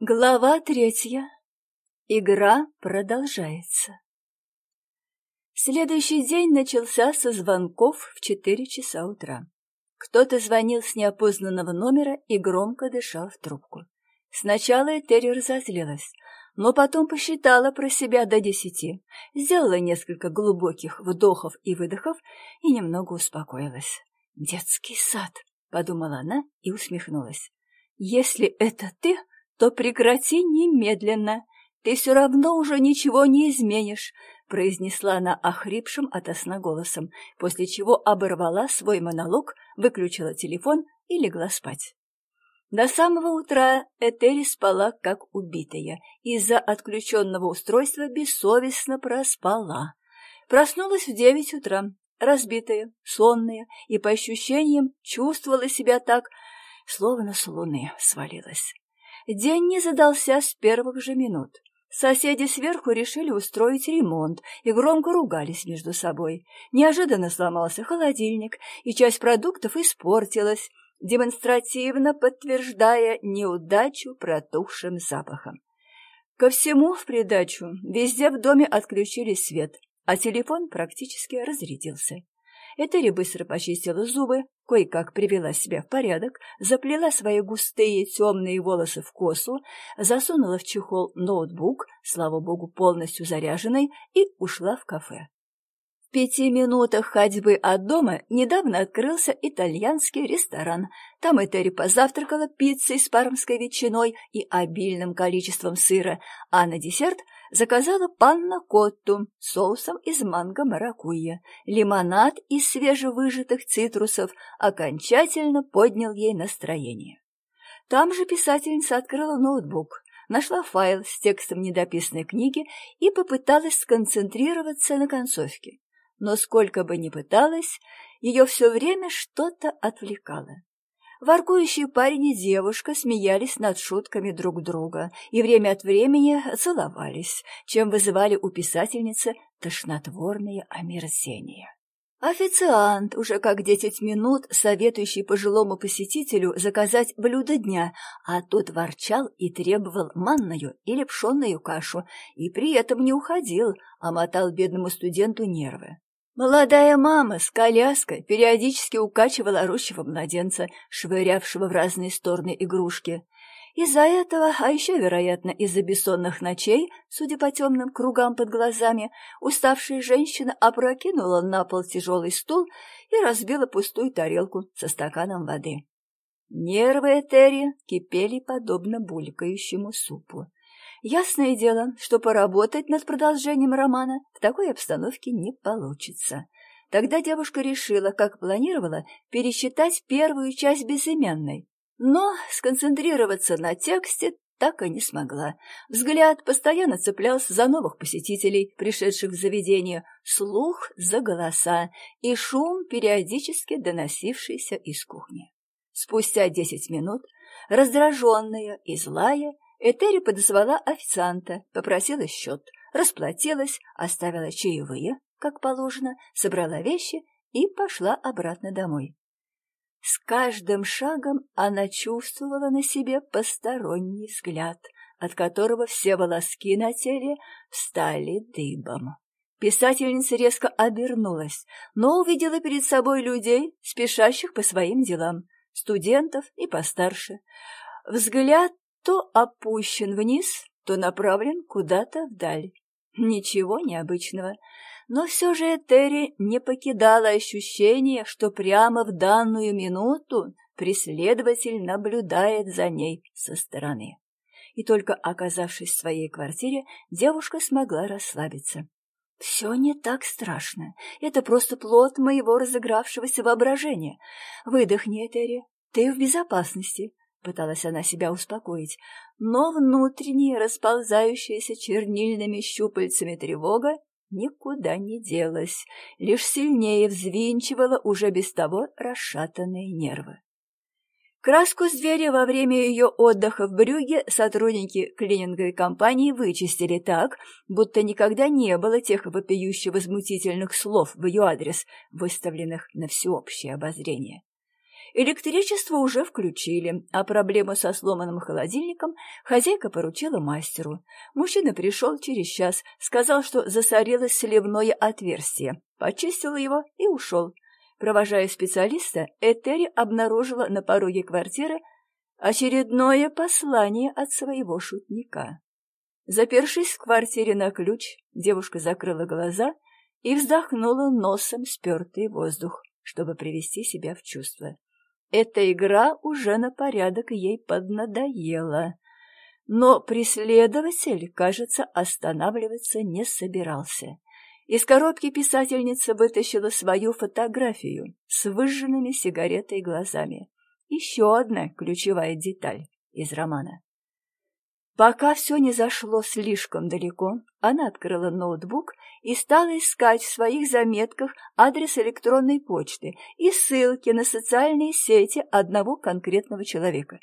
Глава третья. Игра продолжается. Следующий день начался со звонков в четыре часа утра. Кто-то звонил с неопознанного номера и громко дышал в трубку. Сначала Этери разозлилась, но потом посчитала про себя до десяти, сделала несколько глубоких вдохов и выдохов и немного успокоилась. «Детский сад», — подумала она и усмехнулась. «Если это ты, то прекрати немедленно. Ты все равно уже ничего не изменишь, произнесла она охрипшим от сна голосом, после чего оборвала свой монолог, выключила телефон и легла спать. До самого утра Этери спала как убитая, из-за отключенного устройства бессовестно проспала. Проснулась в девять утра, разбитая, сонная, и по ощущениям чувствовала себя так, словно с луны свалилась. День не задался с первых же минут. Соседи сверху решили устроить ремонт и громко ругались между собой. Неожиданно сломался холодильник, и часть продуктов испортилась, демонстративно подтверждая неудачу протухшим запахом. Ко всему в придачу везде в доме отключили свет, а телефон практически разрядился. Этери быстро почистила зубы, кое-как привела себя в порядок, заплела свои густые темные волосы в косу, засунула в чехол ноутбук, слава богу, полностью заряженный, и ушла в кафе. В пяти минутах ходьбы от дома недавно открылся итальянский ресторан. Там Этери позавтракала пиццей с пармской ветчиной и обильным количеством сыра, а на десерт – заказала панна-котту с соусом из манго-маракуйя. Лимонад из свежевыжатых цитрусов окончательно поднял ей настроение. Там же писательница открыла ноутбук, нашла файл с текстом недописанной книги и попыталась сконцентрироваться на концовке. Но сколько бы ни пыталась, ее все время что-то отвлекало. Воркующий парень и девушка смеялись над шутками друг друга и время от времени целовались, чем вызывали у писательницы тошнотворные омерзения. Официант, уже как десять минут, советующий пожилому посетителю заказать блюдо дня, а тот ворчал и требовал манную или пшенную кашу, и при этом не уходил, а мотал бедному студенту нервы. Молодая мама с коляской периодически укачивала орущего младенца, швырявшего в разные стороны игрушки. Из-за этого, а еще, вероятно, из-за бессонных ночей, судя по темным кругам под глазами, уставшая женщина опрокинула на пол тяжелый стул и разбила пустую тарелку со стаканом воды. Нервы Этери кипели подобно булькающему супу. Ясное дело, что поработать над продолжением романа в такой обстановке не получится. Тогда девушка решила, как планировала, пересчитать первую часть безымянной. Но сконцентрироваться на тексте так и не смогла. Взгляд постоянно цеплялся за новых посетителей, пришедших в заведение, слух за голоса и шум, периодически доносившийся из кухни. Спустя десять минут, раздраженная и злая, Этери подозвала официанта, попросила счет, расплатилась, оставила чаевые, как положено, собрала вещи и пошла обратно домой. С каждым шагом она чувствовала на себе посторонний взгляд, от которого все волоски на теле встали дыбом. Писательница резко обернулась, но увидела перед собой людей, спешащих по своим делам, студентов и постарше. Взгляд то опущен вниз, то направлен куда-то вдаль. Ничего необычного. Но все же Этери не покидало ощущение, что прямо в данную минуту преследователь наблюдает за ней со стороны. И только оказавшись в своей квартире, девушка смогла расслабиться. «Все не так страшно. Это просто плод моего разыгравшегося воображения. Выдохни, Этери. Ты в безопасности. Пыталась она себя успокоить, но внутренняя, расползающаяся чернильными щупальцами тревога никуда не делась, лишь сильнее взвинчивала уже без того расшатанные нервы. Краску с двери во время ее отдыха в Брюге сотрудники клининговой компании вычистили так, будто никогда не было тех вопиюще возмутительных слов в ее адрес, выставленных на всеобщее обозрение. Электричество уже включили, а проблему со сломанным холодильником хозяйка поручила мастеру. Мужчина пришел через час, сказал, что засорилось сливное отверстие, почистил его и ушел. Провожая специалиста, Этери обнаружила на пороге квартиры очередное послание от своего шутника. Запершись в квартире на ключ, девушка закрыла глаза и вздохнула носом спертый воздух, чтобы привести себя в чувство. Эта игра уже на порядок ей поднадоела. Но преследователь, кажется, останавливаться не собирался. Из коробки писательница вытащила свою фотографию с выжженными сигаретой глазами. Еще одна ключевая деталь из романа. Пока все не зашло слишком далеко, она открыла ноутбук и стала искать в своих заметках адрес электронной почты и ссылки на социальные сети одного конкретного человека.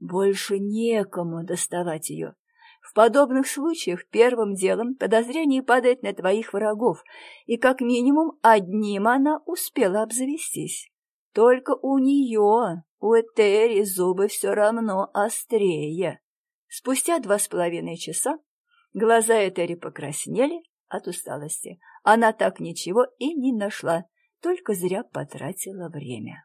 Больше некому доставать ее. В подобных случаях первым делом подозрение падает на твоих врагов, и как минимум одним она успела обзавестись. Только у нее, у Этери, зубы все равно острее. Спустя два с половиной часа глаза Этери покраснели от усталости. Она так ничего и не нашла, только зря потратила время.